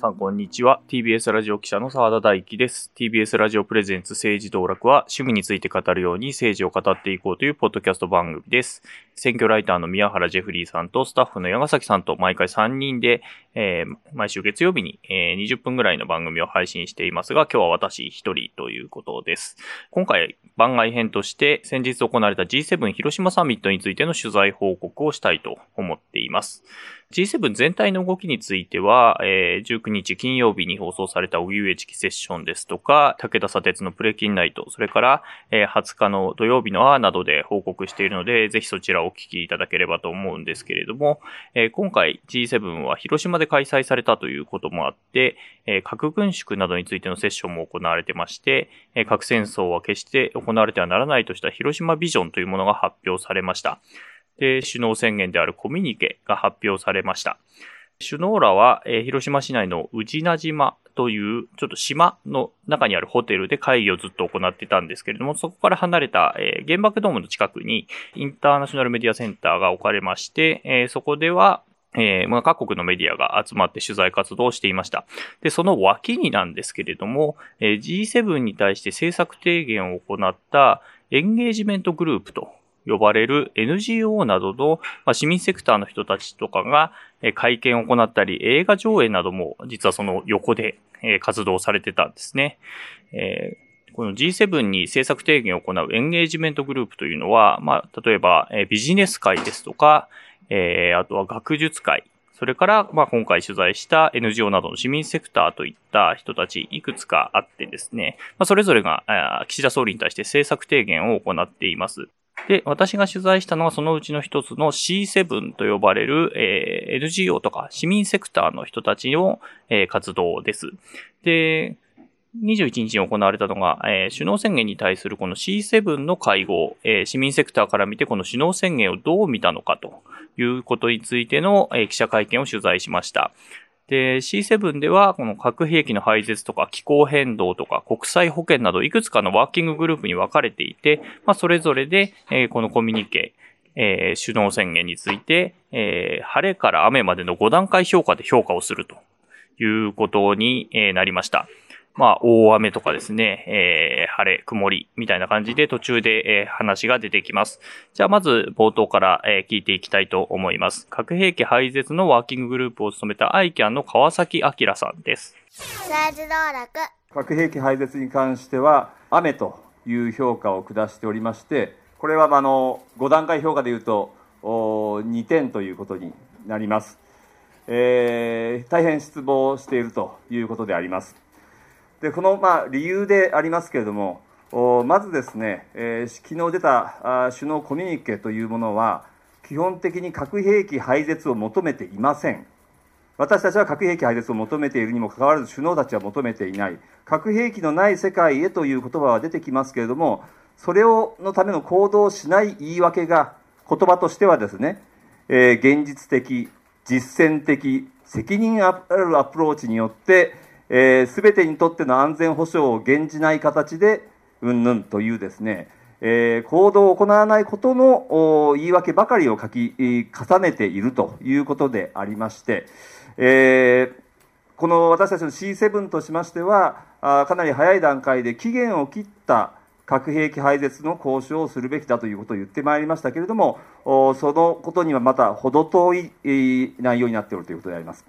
さんこんにちは。TBS ラジオ記者の澤田大樹です。TBS ラジオプレゼンツ政治道楽は趣味について語るように政治を語っていこうというポッドキャスト番組です。選挙ライターの宮原ジェフリーさんとスタッフの矢崎さんと毎回3人で、えー、毎週月曜日に、えー、20分ぐらいの番組を配信していますが、今日は私一人ということです。今回番外編として先日行われた G7 広島サミットについての取材報告をしたいと思っています。G7 全体の動きについては、えー、19日金曜日に放送された荻上チキセッションですとか、武田砂鉄のプレキンナイト、それから、えー、20日の土曜日のアなどで報告しているので、ぜひそちらをお聞きいただければと思うんですけれども、えー、今回 G7 は広島で開催されたということもあって、えー、核軍縮などについてのセッションも行われてまして、えー、核戦争は決して行われてはならないとした広島ビジョンというものが発表されました。で、首脳宣言であるコミュニケが発表されました。首脳らは、えー、広島市内の宇品島という、ちょっと島の中にあるホテルで会議をずっと行ってたんですけれども、そこから離れた、えー、原爆ドームの近くにインターナショナルメディアセンターが置かれまして、えー、そこでは、えー、まあ、各国のメディアが集まって取材活動をしていました。で、その脇になんですけれども、えー、G7 に対して政策提言を行ったエンゲージメントグループと呼ばれる NGO などの、まあ、市民セクターの人たちとかが、会見を行ったり、映画上映なども実はその横で、活動されてたんですね。えー、この G7 に政策提言を行うエンゲージメントグループというのは、まあ、例えば、ビジネス界ですとか、えー、あとは学術界、それから、まあ、今回取材した NGO などの市民セクターといった人たちいくつかあってですね、まあ、それぞれが岸田総理に対して政策提言を行っています。で、私が取材したのはそのうちの一つの C7 と呼ばれる、えー、NGO とか市民セクターの人たちの、えー、活動です。で、21日に行われたのが、えー、首脳宣言に対するこの C7 の会合、えー、市民セクターから見てこの首脳宣言をどう見たのかということについての、えー、記者会見を取材しました。で、C7 では、この核兵器の廃絶とか気候変動とか国際保険などいくつかのワーキンググループに分かれていて、まあ、それぞれで、えー、このコミュニケ、えー、首脳宣言について、えー、晴れから雨までの5段階評価で評価をするということになりました。まあ、大雨とかですね、えー、晴れ、曇りみたいな感じで途中で、えー、話が出てきます。じゃあ、まず冒頭から、えー、聞いていきたいと思います。核兵器廃絶のワーキンググループを務めたアイキャンの川崎明さんです。核兵器廃絶に関しては、雨という評価を下しておりまして、これはあの5段階評価でいうと2点ということになります。えー、大変失望しているということであります。でこの、まあ、理由でありますけれども、まずですね、えー、昨日出たあ首脳コミュニケというものは、基本的に核兵器廃絶を求めていません。私たちは核兵器廃絶を求めているにもかかわらず、首脳たちは求めていない。核兵器のない世界へという言葉は出てきますけれども、それをのための行動をしない言い訳が、言葉としてはですね、えー、現実的、実践的、責任あるアプローチによって、えー、全てにとっての安全保障を減じない形で、うんぬんというですね、えー、行動を行わないことの言い訳ばかりを書き重ねているということでありまして、えー、この私たちの C7 としましては、あかなり早い段階で期限を切った核兵器廃絶の交渉をするべきだということを言ってまいりましたけれども、そのことにはまた程遠い内容になっているということであります。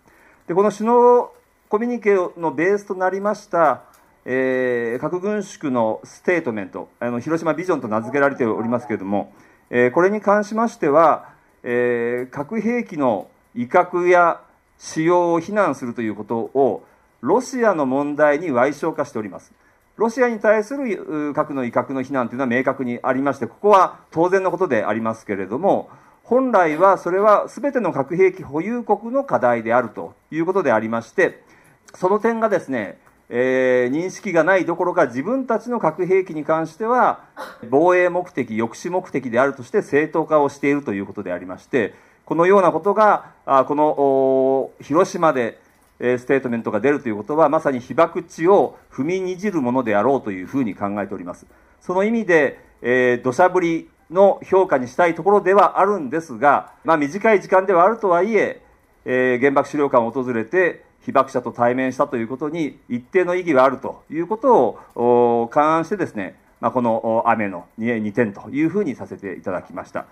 でこの首脳コミュニケのベースとなりました、えー、核軍縮のステートメントあの、広島ビジョンと名付けられておりますけれども、えー、これに関しましては、えー、核兵器の威嚇や使用を非難するということを、ロシアの問題に矮小化しております。ロシアに対する核の威嚇の非難というのは明確にありまして、ここは当然のことでありますけれども、本来はそれは全ての核兵器保有国の課題であるということでありまして、その点がですね、えー、認識がないどころか自分たちの核兵器に関しては防衛目的、抑止目的であるとして正当化をしているということでありましてこのようなことがあこの広島でえステートメントが出るということはまさに被爆地を踏みにじるものであろうというふうに考えております。その意味で、えー、土砂降りの評価にしたいところではあるんですが、まあ、短い時間ではあるとはいええー、原爆資料館を訪れて被爆者と対面したということに一定の意義があるということを勘案してですね、まあ、この雨の2点というふうにさせていただきました。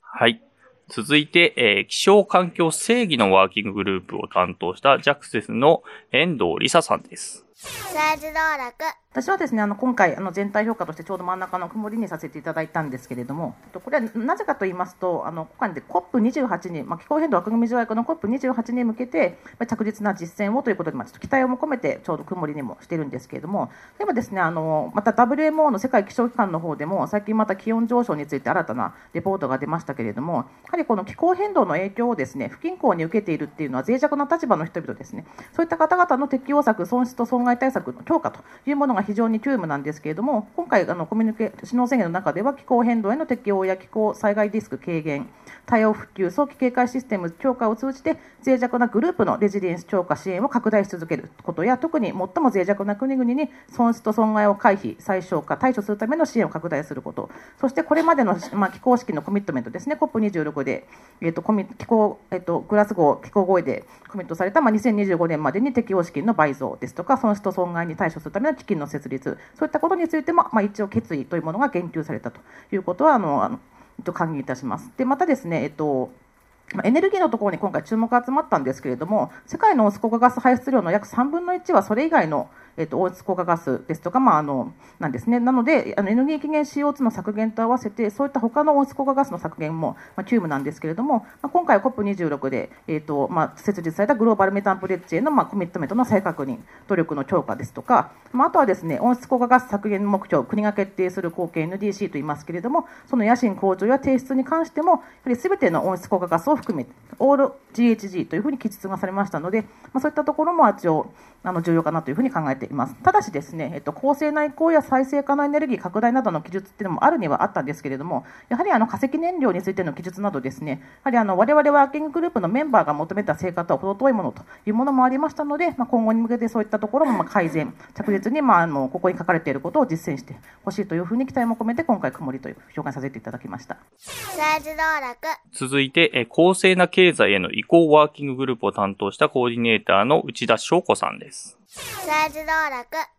はい。続いて、えー、気象環境正義のワーキンググループを担当したジャクセスの遠藤梨沙さんです。私はですね、あの今回、あの全体評価としてちょうど真ん中の曇りにさせていただいたんですけれども、これはなぜかと言いますと、あの今回で COP28 に、まあ、気候変動枠組み条約の COP28 に向けてま、着実な実践をということで、まあ、ちょっと期待をも込めて、ちょうど曇りにもしてるんですけれども、でもですね、あのまた WMO の世界気象機関の方でも、最近また気温上昇について新たなレポートが出ましたけれども、やはりこの気候変動の影響をですね不均衡に受けているっていうのは、脆弱な立場の人々ですね、そういった方々の適応策、損失と損害害対策の強化というものが非常に急務なんですけれども、今回、あのコミュニケ首脳宣言の中では、気候変動への適応や気候災害リスク軽減、多様普及、早期警戒システム強化を通じて、脆弱なグループのレジリエンス強化支援を拡大し続けることや、特に最も脆弱な国々に損失と損害を回避、最小化、対処するための支援を拡大すること、そしてこれまでの、まあ、気候式のコミットメントですね、COP26 で、えーとコミ気候えーと、グラスゴー気候合意でコミットされた、まあ、2025年までに適応資金の倍増ですとか、損失と損害に対処するための基金の設立、そういったことについても、まあ、一応決意というものが言及されたということは、あの、あのと歓迎いたします。で、またですね、えっと、エネルギーのところに今回注目が集まったんですけれども、世界の温室効果ガス排出量の約3分の1はそれ以外のえっと、温室効果ガスですとか、まあ、あのなんですね、なので、あのエネルギー期限 CO2 の削減と合わせて、そういった他の温室効果ガスの削減も、まあ、急務なんですけれども、まあ、今回 COP26 で、えっとまあ、設立されたグローバルメタンプレッジへの、まあ、コミットメントの再確認、努力の強化ですとか、まあ、あとはですね、温室効果ガス削減目標、国が決定する貢献 NDC と言いますけれども、その野心向上や提出に関しても、やはりすべての温室効果ガスを含め、オール GHG というふうに記述がされましたので、まあ、そういったところも一応、あの重要かなというふうに考えています。ただしですね、えっと、公正な移行や再生可能エネルギー拡大などの記述っていうのもあるにはあったんですけれども、やはりあの化石燃料についての記述などですね、やはりあの我々ワーキンググループのメンバーが求めた成果とは程遠いものというものもありましたので、まあ、今後に向けてそういったところもま改善、着実にまああのここに書かれていることを実践してほしいというふうに期待も込めて、今回、曇りという紹介させていただきました。続いて、公正な経済への移行ワーキンググループを担当したコーディネーターの内田翔子さんです。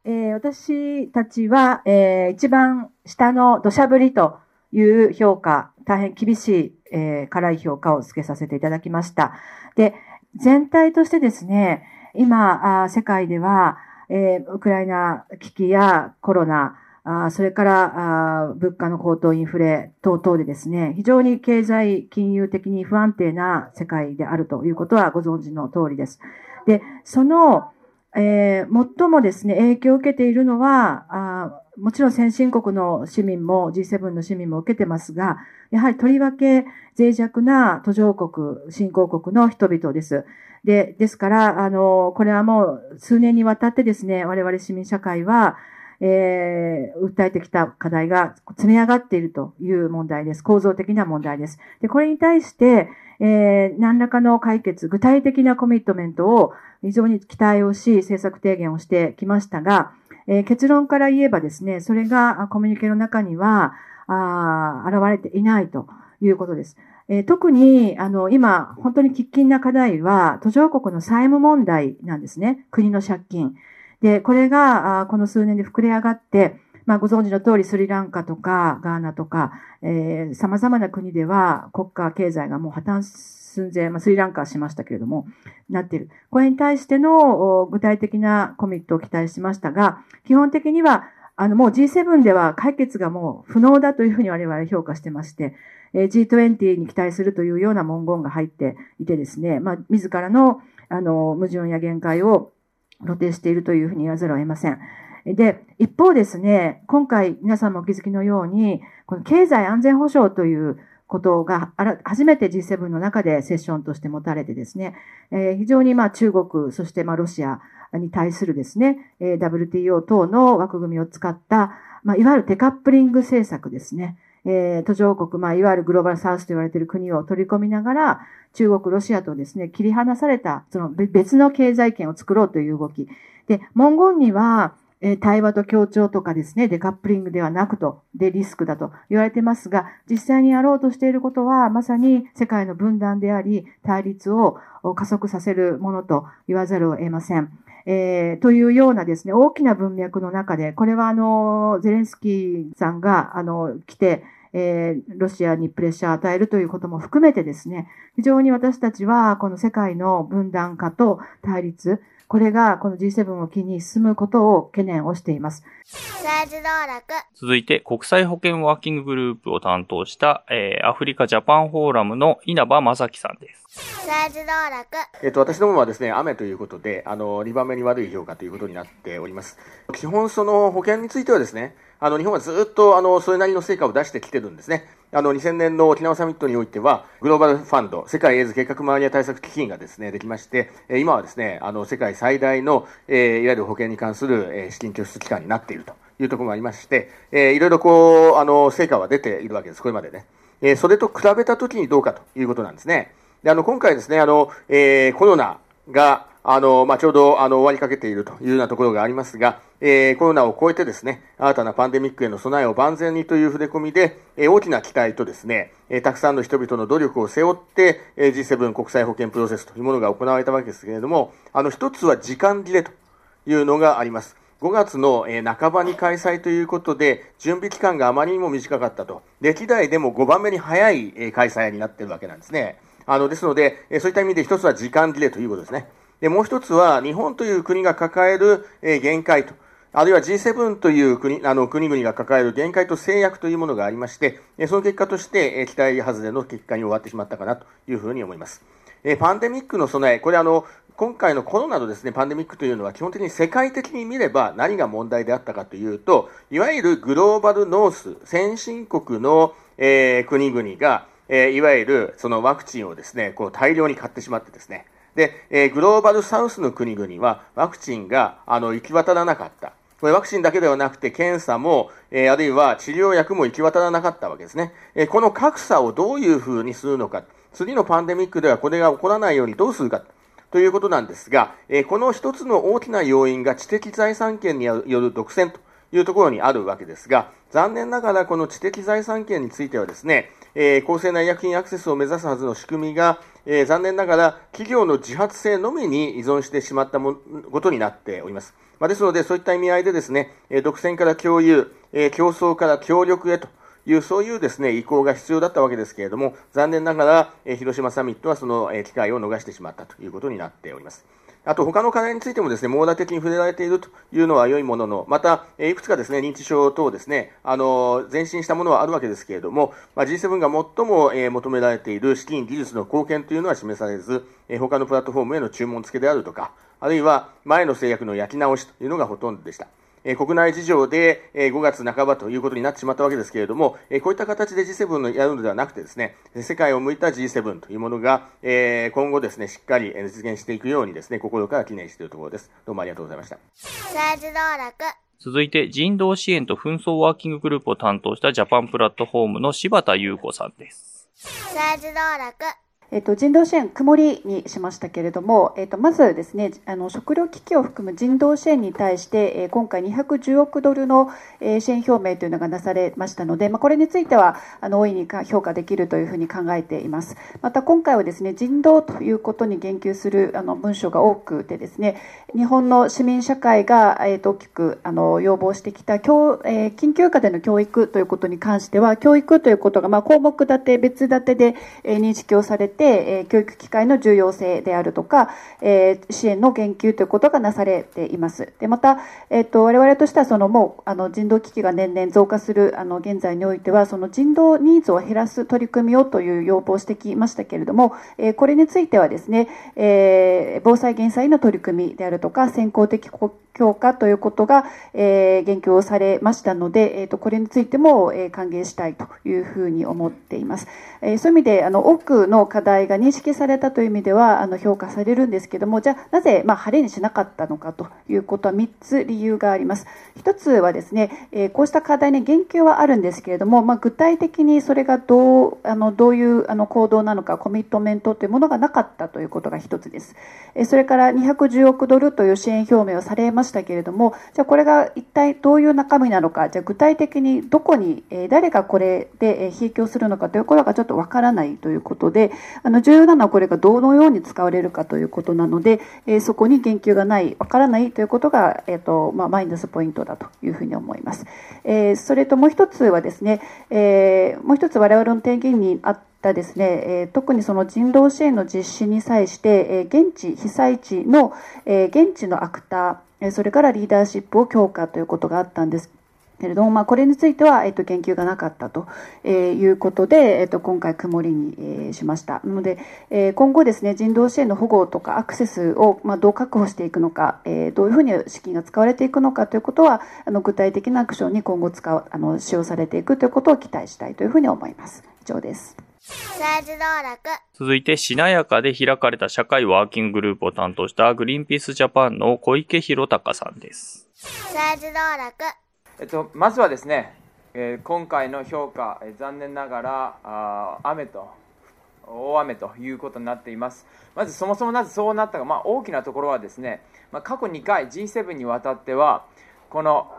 えー、私たちは、えー、一番下の土砂降りという評価、大変厳しい、えー、辛い評価をつけさせていただきました。で、全体としてですね、今、あ世界では、えー、ウクライナ危機やコロナ、あそれからあ物価の高騰、インフレ等々でですね、非常に経済、金融的に不安定な世界であるということはご存知の通りです。で、その、えー、最もですね、影響を受けているのは、あもちろん先進国の市民も G7 の市民も受けてますが、やはりとりわけ脆弱な途上国、新興国の人々です。で、ですから、あの、これはもう数年にわたってですね、我々市民社会は、えー、訴えてきた課題が積み上がっているという問題です。構造的な問題です。で、これに対して、えー、何らかの解決、具体的なコミットメントを非常に期待をし、政策提言をしてきましたが、えー、結論から言えばですね、それがコミュニケの中には、ああ現れていないということです。えー、特に、あの、今、本当に喫緊な課題は、途上国の債務問題なんですね。国の借金。で、これが、この数年で膨れ上がって、まあ、ご存知の通りスリランカとかガーナとか、えー、様々な国では国家経済がもう破綻寸前、まあ、スリランカはしましたけれども、なっている。これに対しての具体的なコミットを期待しましたが、基本的には、あの、もう G7 では解決がもう不能だというふうに我々評価してまして、G20 に期待するというような文言が入っていてですね、まあ、自らの、あの、矛盾や限界を露呈しているというふうに言わざるを得ません。で、一方ですね、今回皆さんもお気づきのように、この経済安全保障ということが初めて G7 の中でセッションとして持たれてですね、えー、非常にまあ中国、そしてまあロシアに対するですね、えー、WTO 等の枠組みを使った、まあ、いわゆるデカップリング政策ですね。えー、途上国、まあ、いわゆるグローバルサウスと言われている国を取り込みながら、中国、ロシアとですね、切り離された、その別の経済圏を作ろうという動き。で、文言には、え対話と協調とかですね、デカップリングではなくと、でリスクだと言われてますが、実際にやろうとしていることは、まさに世界の分断であり、対立を加速させるものと言わざるを得ません。えー、というようなですね、大きな文脈の中で、これはあの、ゼレンスキーさんが、あの、来て、えー、ロシアにプレッシャーを与えるということも含めてですね、非常に私たちはこの世界の分断化と対立、これがこの G7 を機に進むことを懸念をしています。続いて、国際保健ワーキンググループを担当した、えー、アフリカジャパンフォーラムの稲葉正樹さんです。えっと、私どもはですね、雨ということで、あの、2番目に悪い評価ということになっております。基本、その保険についてはですね、あの、日本はずっと、あの、それなりの成果を出してきてるんですね。あの、2000年の沖縄サミットにおいては、グローバルファンド、世界エイズ計画マニア対策基金がですね、できまして、今はですね、あの、世界最大の、えー、いわゆる保険に関する、えー、資金拠出機関になっているというところもありまして、えー、いろいろこう、あの、成果は出ているわけです、これまでね。えー、それと比べたときにどうかということなんですね。で、あの、今回ですね、あの、えー、コロナが、あの、まあ、ちょうど、あの、終わりかけているというようなところがありますが、えー、コロナを超えてですね、新たなパンデミックへの備えを万全にという触れ込みで、えー、大きな期待とですね、えー、たくさんの人々の努力を背負って、えー、G7 国際保健プロセスというものが行われたわけですけれども、あの、一つは時間切れというのがあります。5月の半ばに開催ということで、準備期間があまりにも短かったと。歴代でも5番目に早い開催になっているわけなんですね。あの、ですので、そういった意味で一つは時間切れということですね。で、もう一つは、日本という国が抱える、え限界と、あるいは G7 という国あの国々が抱える限界と制約というものがありまして、その結果として、期待外れの結果に終わってしまったかなというふうに思います。パンデミックの備え、これあの、今回のコロナのですね、パンデミックというのは基本的に世界的に見れば何が問題であったかというと、いわゆるグローバルノース、先進国の、えー、国々が、えー、いわゆるそのワクチンをですね、こう大量に買ってしまってですね、で、えー、グローバルサウスの国々はワクチンがあの行き渡らなかった。これワクチンだけではなくて検査も、えー、あるいは治療薬も行き渡らなかったわけですね。えー、この格差をどういうふうにするのか。次のパンデミックではこれが起こらないようにどうするか。ということなんですが、えー、この一つの大きな要因が知的財産権による独占というところにあるわけですが、残念ながらこの知的財産権についてはですね、えー、公正な医薬品アクセスを目指すはずの仕組みが、えー、残念ながら企業の自発性のみに依存してしまったもことになっております。まあ、ですので、そういった意味合いでですね、え、独占から共有、え、競争から協力へという、そういうですね、意向が必要だったわけですけれども、残念ながら、え、広島サミットはその、え、機会を逃してしまったということになっております。あと他の課題についてもですね、網羅的に触れられているというのは良いものの、また、いくつかですね、認知症等ですね、あの、前進したものはあるわけですけれども、まあ、G7 が最も、え求められている資金、技術の貢献というのは示されず、え他のプラットフォームへの注文付けであるとか、あるいは前の制約の焼き直しというのがほとんどでした。え国内事情で、え5月半ばということになってしまったわけですけれども、えこういった形で G7 のやるのではなくてですね、世界を向いた G7 というものが、え今後ですね、しっかり実現していくようにですね、心から記念しているところです。どうもありがとうございました。続いて、人道支援と紛争ワーキンググループを担当したジャパンプラットフォームの柴田優子さんです。えっと、人道支援、曇りにしましたけれども、えっと、まずですね、あの食糧危機を含む人道支援に対して、え今回210億ドルの、え支援表明というのがなされましたので、まあ、これについてはあの大いに評価できるというふうに考えています。また今回はですね、人道ということに言及するあの文章が多くてですね、日本の市民社会が、えっと、大きくあの要望してきた教、えー、緊急下での教育ということに関しては、教育ということが、まあ、項目立て、別立てで、え認識をされて、え教育機会の重要性であるとか、え支援の言及ということがなされています。でまた、えーと、我々としてはそのもうあの人道危機が年々増加するあの現在においてはその人道ニーズを減らす取り組みをという要望をしてきましたけれども、えこれについてはですね、え防災減災の取り組みであるとか先行的強化ということが、え言及をされましたので、えーと、これについても、え歓迎したいというふうに思っています。えそういう意味であの多くの課題が認識されたという意味ではあの評価されるんですけどもじゃあなぜ、まあ、晴れにしなかったのかということは3つ理由があります。1つはですね、えこうした課題に言及はあるんですけれども、まあ、具体的にそれがどうあのどういうあの行動なのかコミットメントというものがなかったということが1つです。えそれから210億ドルという支援表明をされまししたけれども、じゃあこれが一体どういう中身なのか、じゃあ具体的にどこに、え誰がこれで提供するのかということがちょっとわからないということで、あの重要なのはこれがどのように使われるかということなので、えそこに言及がない、わからないということが、えっ、と、まあ、マイナスポイントだというふうに思います。えそれともう一つはですね、えもう一つ我々の提言にあったですね、え特にその人道支援の実施に際して、え現地被災地の、え現地のアクター、それからリーダーシップを強化ということがあったんですけれども、まあ、これについては、えっと、言及がなかったと、えいうことで、えっと、今回曇りに、えしました。なので、え今後ですね、人道支援の保護とかアクセスを、ま、どう確保していくのか、えどういうふうに資金が使われていくのかということは、あの具体的なアクションに今後使う、あの使用されていくということを期待したいというふうに思います。以上です。続いて、しなやかで開かれた社会ワーキンググループを担当したグリーンピースジャパンの小池弘隆さんです。えっと、まずはですね、えー、今回の評価、えー、残念ながらあ雨と大雨ということになっています。まずそもそもなぜそうなったか、まあ、大きなところはですね、まあ、過去2回 G7 にわたってはこの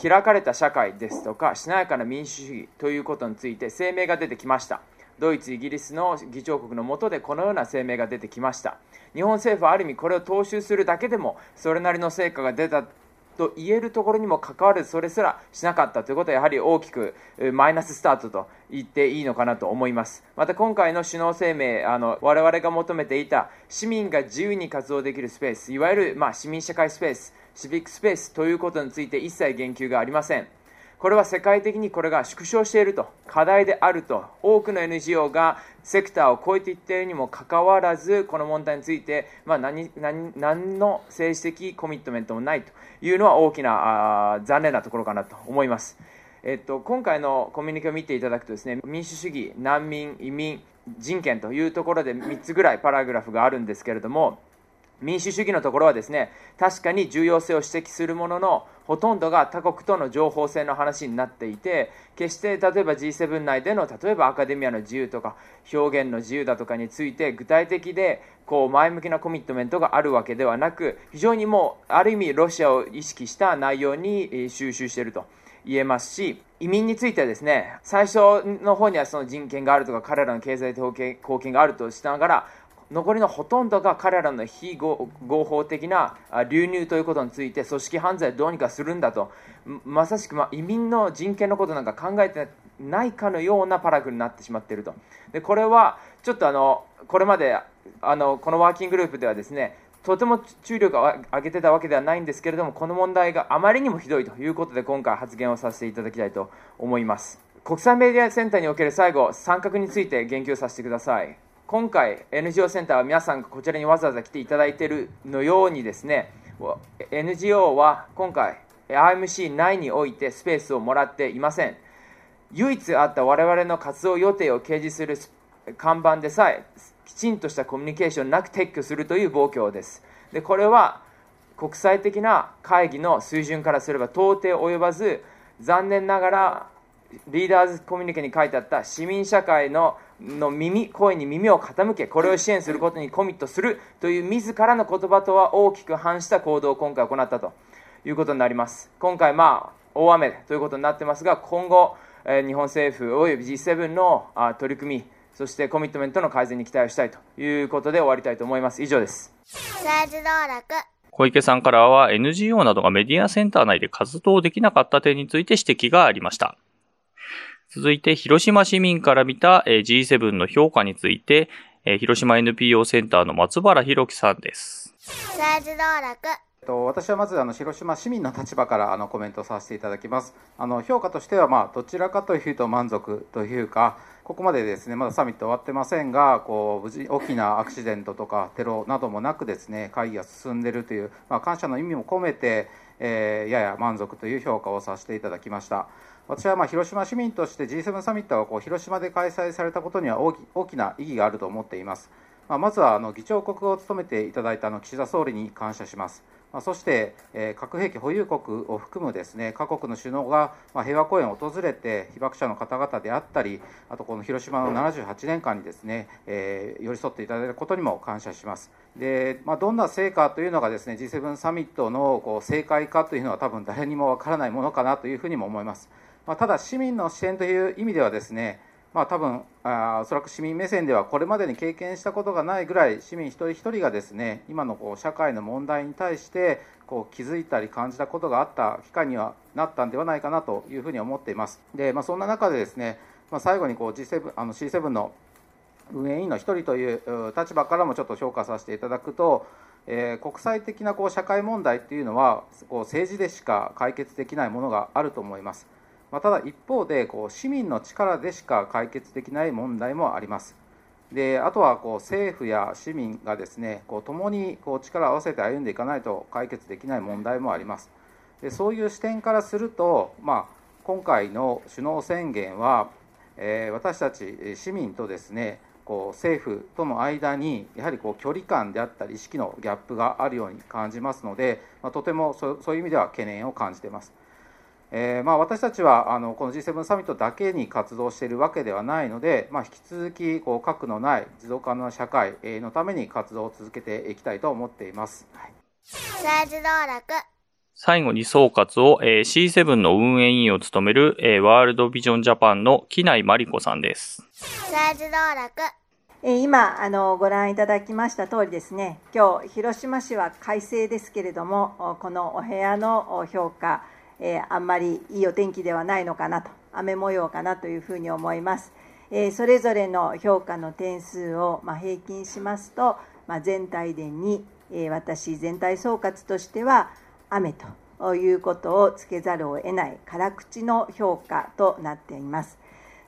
開かれた社会ですとかしなやかな民主主義ということについて声明が出てきました。ドイツ、イギリスの議長国の下でこのような声明が出てきました。日本政府はある意味これを踏襲するだけでもそれなりの成果が出たと言えるところにもかかわらずそれすらしなかったということはやはり大きくマイナススタートと言っていいのかなと思いますまた今回の首脳声明あの我々が求めていた市民が自由に活動できるスペースいわゆる、ま、市民社会スペースシビックスペースということについて一切言及がありませんこれは世界的にこれが縮小していると課題であると多くの NGO がセクターを超えていっているにもかかわらずこの問題について、まあ何、何何の政治的コミットメントもないというのは大きなあ残念なところかなと思います。えっと、今回のコミュニケを見ていただくとですね民主主義、難民、移民、人権というところで3つぐらいパラグラフがあるんですけれども民主主義のところはですね確かに重要性を指摘するもののほとんどが他国との情報戦の話になっていて決して例えば G7 内での例えばアカデミアの自由とか表現の自由だとかについて具体的でこう前向きなコミットメントがあるわけではなく非常にもうある意味ロシアを意識した内容に収集していると言えますし移民についてはですね最初の方にはその人権があるとか彼らの経済貢献があるとしながら残りのほとんどが彼らの非合法的な流入ということについて組織犯罪をどうにかするんだと。まさしくま移民の人権のことなんか考えてないかのようなパラグになってしまっていると。でこれはちょっとあのこれまであのこのワーキンググループではですねとても注力を上げてたわけではないんですけれどもこの問題があまりにもひどいということで今回発言をさせていただきたいと思います。国際メディアセンターにおける最後参画について言及させてください。今回 NGO センターは皆さんがこちらにわざわざ来ていただいているのようにですね NGO は今回 IMC 内においてスペースをもらっていません。唯一あった我々の活動予定を掲示する看板でさえきちんとしたコミュニケーションなく撤去するという暴挙です。でこれは国際的な会議の水準からすれば到底及ばず残念ながらリーダーズコミュニケに書いてあった市民社会のの耳声に耳を傾けこれを支援することにコミットするという自らの言葉とは大きく反した行動を今回行ったということになります。今回まあ大雨ということになってますが今後、え日本政府および G7 のあ取り組みそしてコミットメントの改善に期待をしたいということで終わりたいと思います。以上です。小池さんからは NGO などがメディアセンター内で活動できなかった点について指摘がありました続いて、広島市民から見た G7 の評価について、広島 NPO センターの松原弘樹さんです。私はまずあの広島市民の立場からあのコメントさせていただきます。あの評価としては、まあ、どちらかというと満足というか、ここまでですねまだサミット終わってませんが、こう無事大きなアクシデントとかテロなどもなくですね会議が進んでいるという、まあ、感謝の意味も込めて、えー、やや満足という評価をさせていただきました。私はまあ広島市民として G7 サミットがこう広島で開催されたことには大きな意義があると思っています。まあ、まずはあの議長国を務めていただいたの岸田総理に感謝します。まあそして、核兵器保有国を含むですね各国の首脳がまあ平和公園を訪れて被爆者の方々であったりあとこの広島の78年間にですね、え寄り添っていただいたことにも感謝します。でまあ、どんな成果というのがですね G7 サミットのこう正解かというのは多分誰にもわからないものかなというふうにも思います。まあ、ただ市民の視点という意味ではですねまあ、多分あおそらく市民目線ではこれまでに経験したことがないぐらい市民一人一人がですね今のこう社会の問題に対してこう気づいたり感じたことがあった機会にはなったんではないかなというふうに思っています。でまあ、そんな中でですね、まあ、最後にこう G7 あの C7 の運営委員の一人という立場からもちょっと評価させていただくと、えー、国際的なこう社会問題っていうのはこう政治でしか解決できないものがあると思います。まあ、ただ一方でこう市民の力でしか解決できない問題もあります。であとはこう政府や市民がですねこう共にこう力を合わせて歩んでいかないと解決できない問題もあります。でそういう視点からすると、まあ、今回の首脳宣言は、えー、私たち市民とですねこう政府との間にやはりこう距離感であったり意識のギャップがあるように感じますので、まあ、とてもそういう意味では懸念を感じています。えー、まあ、私たちはあのこの G7 サミットだけに活動しているわけではないので、まあ、引き続きこう核のない持続可能な社会のために活動を続けていきたいと思っています。はい、最後に総括を、えー、C7 の運営委員を務める、えー、ワールドビジョンジャパンの木内真理子さんです。今あのご覧いただきました通りですね今日広島市は快晴ですけれどもこのお部屋の評価えー、あんまりいいお天気ではないのかなと雨模様かなというふうに思います、えー、それぞれの評価の点数を、まあ、平均しますと、まあ、全体で2、えー、私全体総括としては雨ということをつけざるを得ない辛口の評価となっています。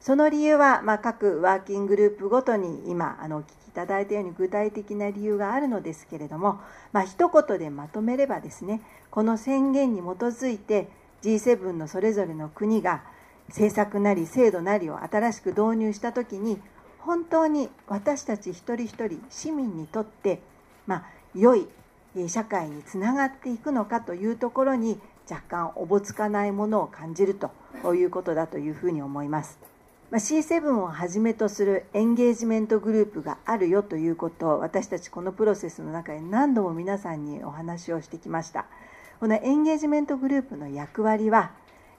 その理由は、まあ、各ワーキンググループごとに今あのお聞きいただいたように具体的な理由があるのですけれども、まあ、一言でまとめればですねこの宣言に基づいて G7 のそれぞれの国が政策なり制度なりを新しく導入した時に本当に私たち一人一人市民にとって、まあ、良い社会につながっていくのかというところに若干おぼつかないものを感じるということだというふうに思います。ま C7 をはじめとするエンゲージメントグループがあるよということを私たちこのプロセスの中で何度も皆さんにお話をしてきました。このエンゲージメントグループの役割は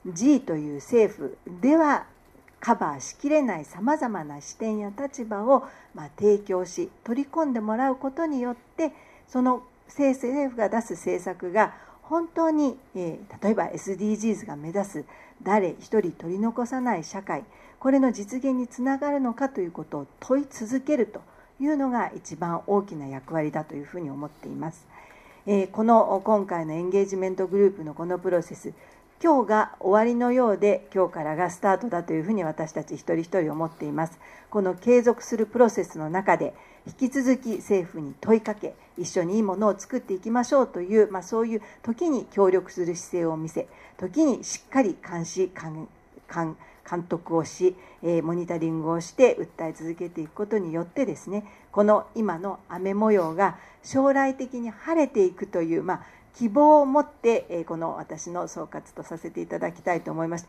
G という政府ではカバーしきれないさまざまな視点や立場をま提供し取り込んでもらうことによってその政府が出す政策が本当に、え、例えば SDGs が目指す誰一人取り残さない社会これの実現につながるのかということを問い続けるというのが一番大きな役割だというふうに思っています。えこの今回のエンゲージメントグループのこのプロセス今日が終わりのようで今日からがスタートだというふうに私たち一人一人思っています。この継続するプロセスの中で引き続き政府に問いかけ一緒にいいものを作っていきましょうという、まあ、そういう時に協力する姿勢を見せ時にしっかり監視監督をし、えモニタリングをして訴え続けていくことによってですねこの今の雨模様が将来的に晴れていくという、まあ、希望を持って、えこの私の総括とさせていただきたいと思います。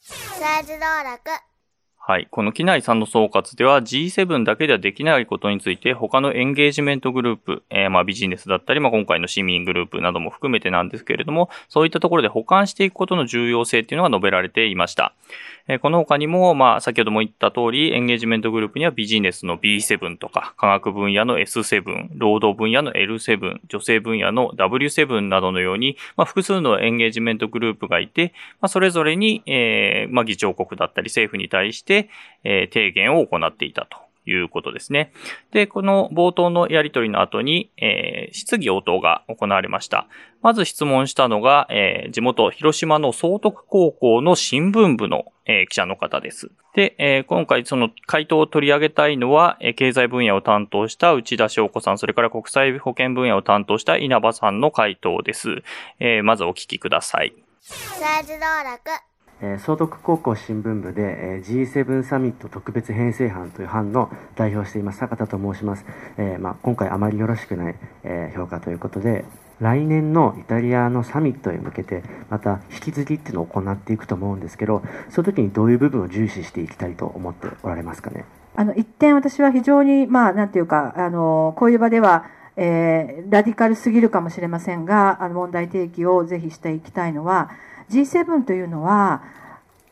はい。この機内さんの総括では G7 だけではできないことについて他のエンゲージメントグループ、えー、まあビジネスだったり、まあ今回の市民グループなども含めてなんですけれども、そういったところで保管していくことの重要性っていうのが述べられていました。この他にも、まあ先ほども言った通り、エンゲージメントグループにはビジネスの B7 とか、科学分野の S7、労働分野の L7、女性分野の W7 などのように、まあ複数のエンゲージメントグループがいて、まあそれぞれに、えー、まあ議長国だったり政府に対して、えー、提言を行っていたと。いうことですね。で、この冒頭のやりとりの後に、えー、質疑応答が行われました。まず質問したのが、えー、地元広島の総徳高校の新聞部の、えー、記者の方です。で、えー、今回その回答を取り上げたいのは、えー、経済分野を担当した内田翔子さん、それから国際保険分野を担当した稲葉さんの回答です。えー、まずお聞きください。サイズ道楽えー、総督高校新聞部で、えー、G7 サミット特別編成班という班の代表をしています坂田と申します、えーまあ、今回あまりよろしくない、え、評価ということで来年のイタリアのサミットへ向けてまた引き継ぎっていうのを行っていくと思うんですけどその時にどういう部分を重視していきたいと思っておられますかね？あの一点私は非常にまあなんていうかあのこういう場ではえー、ラディカルすぎるかもしれませんがあの問題提起をぜひしていきたいのは G7 というのは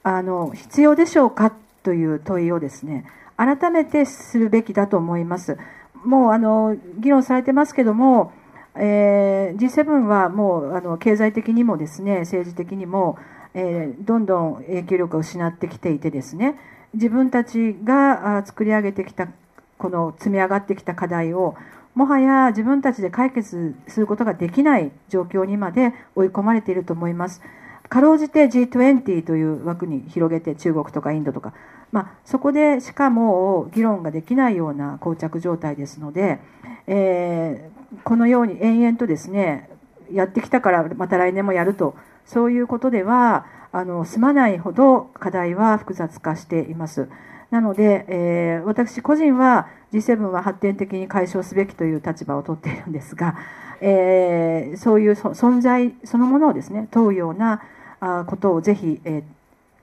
あの必要でしょうかという問いをですね改めてするべきだと思います。もうあの議論されてますけども、えー、G7 はもうあの経済的にもですね政治的にも、えー、どんどん影響力を失ってきていてですね自分たちが作り上げてきたこの積み上がってきた課題をもはや自分たちで解決することができない状況にまで追い込まれていると思います。かろうじて G20 という枠に広げて中国とかインドとか、まあ、そこでしかも議論ができないような膠着状態ですので、えー、このように延々とですねやってきたからまた来年もやるとそういうことではあの済まないほど課題は複雑化しています。なので、えー、私個人は G7 は発展的に解消すべきという立場を取っているんですが、えー、そういう存在そのものをですね問うようなことをぜひ、え、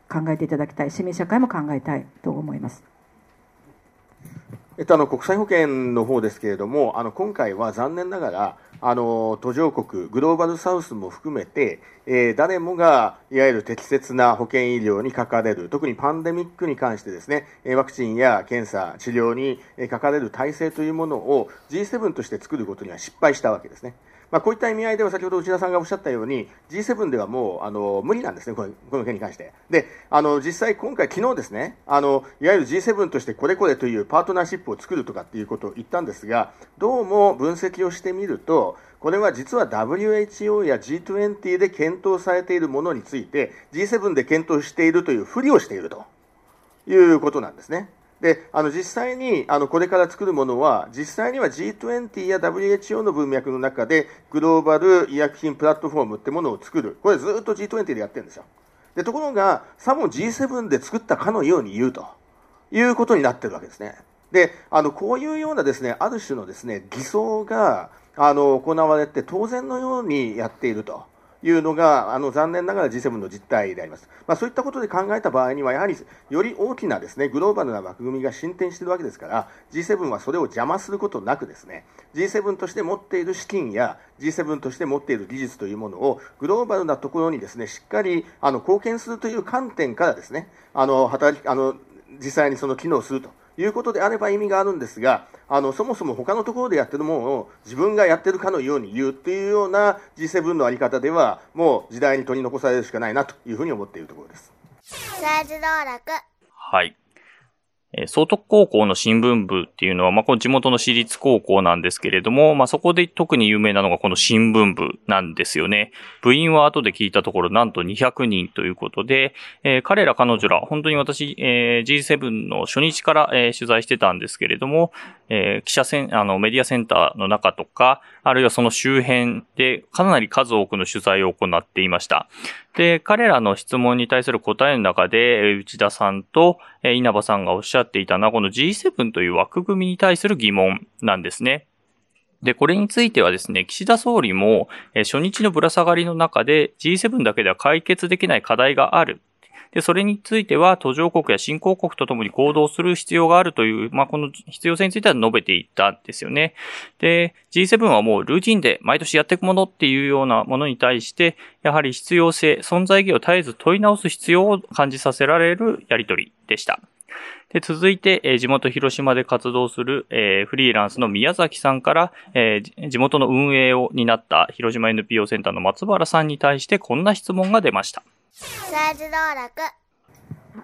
考えていただきたい市民社会も考えたいと思います。えっと、あの国際保険の方ですけれども、あの今回は残念ながら、あの途上国、グローバルサウスも含めて、えー、誰もがいわゆる適切な保健医療にかかれる、特にパンデミックに関してですね、ワクチンや検査、治療にかかれる体制というものを G7 として作ることには失敗したわけですね。まあ、こういった意味合いでは先ほど内田さんがおっしゃったように G7 ではもうあの無理なんですね、このこの件に関して。であの実際、今回、昨日ですねあのいわゆる G7 としてこれこれというパートナーシップを作るとかっていうことを言ったんですがどうも分析をしてみるとこれは実は WHO や G20 で検討されているものについて G7 で検討しているというふりをしているということなんですね。であの実際にあのこれから作るものは実際には G20 や WHO の文脈の中でグローバル医薬品プラットフォームってものを作る。これずっと G20 でやってるんですよ。でところがさも G7 で作ったかのように言うということになってるわけですね。であのこういうようなですねある種のですね偽装があの行われて当然のようにやっていると。いうのがあの残念ながら G7 の実態であります、まあ、そういったことで考えた場合にはやはりより大きなですねグローバルな枠組みが進展しているわけですから G7 はそれを邪魔することなくですね G7 として持っている資金や G7 として持っている技術というものをグローバルなところにですねしっかりあの貢献するという観点からですねあの働きあの実際にその機能すると。いうことであれば意味があるんですが、あのそもそも他のところでやってるものを自分がやってるかのように言うというような G7 のあり方では、もう時代に取り残されるしかないなというふうに思っているところです。はい。え総督高校の新聞部っていうのは、まあ、この地元の私立高校なんですけれども、まあ、そこで特に有名なのがこの新聞部なんですよね。部員は後で聞いたところ、なんと200人ということで、えー、彼ら彼女ら、本当に私、えー、G7 の初日から、えー、取材してたんですけれども、え記者セン、あの、メディアセンターの中とか、あるいはその周辺でかなり数多くの取材を行っていました。で、彼らの質問に対する答えの中で、内田さんと稲葉さんがおっしゃっていたのは、この G7 という枠組みに対する疑問なんですね。で、これについてはですね、岸田総理も、初日のぶら下がりの中で G7 だけでは解決できない課題があるで、それについては途上国や新興国とともに行動する必要があるという、まあ、この必要性については述べていたんですよね。で、G7 はもうルーティンで毎年やっていくものっていうようなものに対して、やはり必要性、存在意義を絶えず問い直す必要を感じさせられるやりとりでした。で続いて、えー、地元広島で活動する、えー、フリーランスの宮崎さんから、えー、地元の運営を担った広島 NPO センターの松原さんに対してこんな質問が出ました。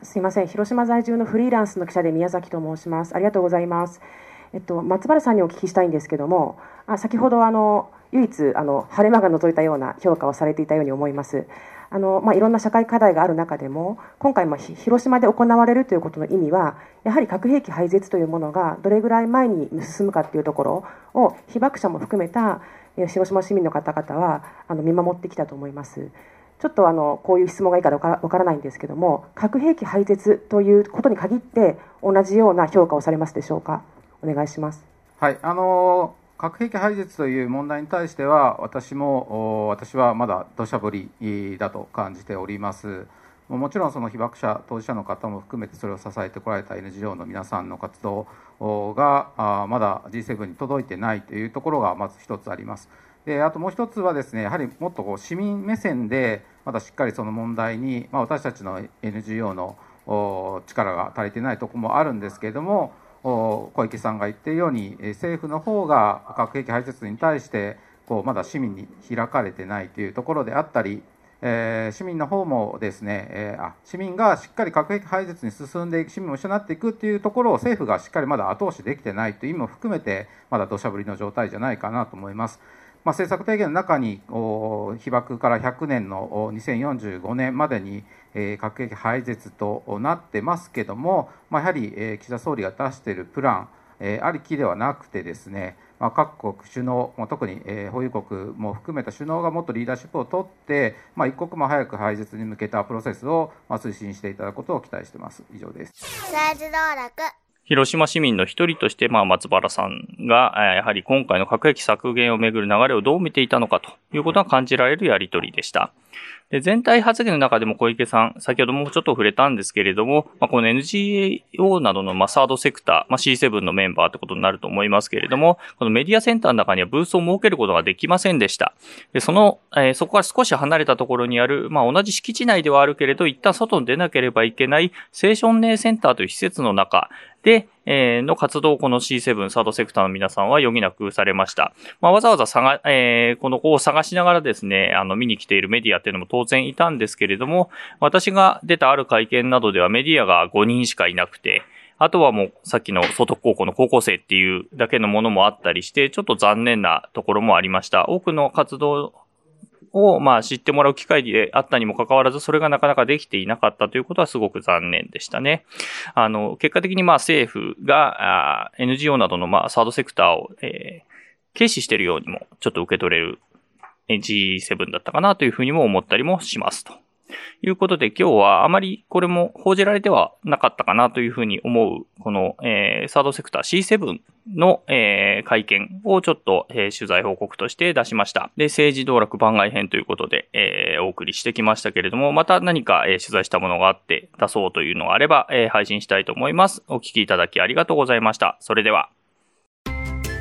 すいません。広島在住のフリーランスの記者で宮崎と申します。ありがとうございます。えっと松原さんにお聞きしたいんですけどもあ先ほどあの唯一あの晴れ間が覗いたような評価をされていたように思います。あの、まあ、いろんな社会課題がある中でも今回、まあ、広島で行われるということの意味はやはり核兵器廃絶というものがどれぐらい前に進むかというところを被爆者も含めた広島市民の方々はあの見守ってきたと思います。ちょっとあのこういう質問がいいかわからないんですけども核兵器廃絶ということに限って同じような評価をされますでしょうか？お願いします。はいあの核兵器廃絶という問題に対しては、私も、私はまだ土砂降りだと感じております。もちろんその被爆者、当事者の方も含めてそれを支えてこられた NGO の皆さんの活動がまだ G7 に届いてないというところがまず一つあります。であともう一つはですねやはりもっとこう市民目線でまだしっかりその問題に、まあ、私たちの NGO の力が足りてないところもあるんですけれども小池さんが言っているように政府の方が核兵器廃絶に対してこうまだ市民に開かれてないというところであったりえー、市民の方もですね、えー、あ市民がしっかり核兵器廃絶に進んでいく市民を失っていくというところを政府がしっかりまだ後押しできてないという意味も含めてまだ土砂降りの状態じゃないかなと思います。まあ、政策提言の中に被爆から100年の2045年までに、え、核兵器廃絶となってますけども、まあ、やはり、えー、岸田総理が出しているプラン、えー、ありきではなくてですねまあ、各国首脳、特に、えー、保有国も含めた首脳がもっとリーダーシップを取って、まあ、一刻も早く廃絶に向けたプロセスを、まあ、推進していただくことを期待しています。以上です。広島市民の一人として、まあ、松原さんが、やはり今回の核兵器削減をめぐる流れをどう見ていたのかということが感じられるやりとりでした。で全体発言の中でも小池さん、先ほどもちょっと触れたんですけれども、まあ、この NGO などのまあサードセクター、まあ、C7 のメンバーってことになると思いますけれども、このメディアセンターの中にはブースを設けることができませんでした。でその、えー、そこから少し離れたところにある、まあ、同じ敷地内ではあるけれど、一旦外に出なければいけないセーションネーセンターという施設の中で、えー、の活動をこの C7 サードセクターの皆さんは余儀なくされました。まあ、わざわざ探、えー、この子を探しながらですね、あの、見に来ているメディアっていうのも当然いたんですけれども、私が出たある会見などではメディアが5人しかいなくて、あとはもうさっきの総督高校の高校生っていうだけのものもあったりして、ちょっと残念なところもありました。多くの活動を、まあ、知ってもらう機会であったにもかかわらず、それがなかなかできていなかったということはすごく残念でしたね。あの、結果的にまあ政府が、NGO などのまあサードセクターを、えー、軽視しているようにもちょっと受け取れる G7 だったかなというふうにも思ったりもしますと。いうことで今日はあまりこれも報じられてはなかったかなというふうに思う、この、えー、サードセクター C7 の、えー、会見をちょっと、えー、取材報告として出しました。で、政治道楽番外編ということで、えー、お送りしてきましたけれども、また何か、えー、取材したものがあって出そうというのがあれば、えー、配信したいと思います。お聞きいただきありがとうございました。それでは。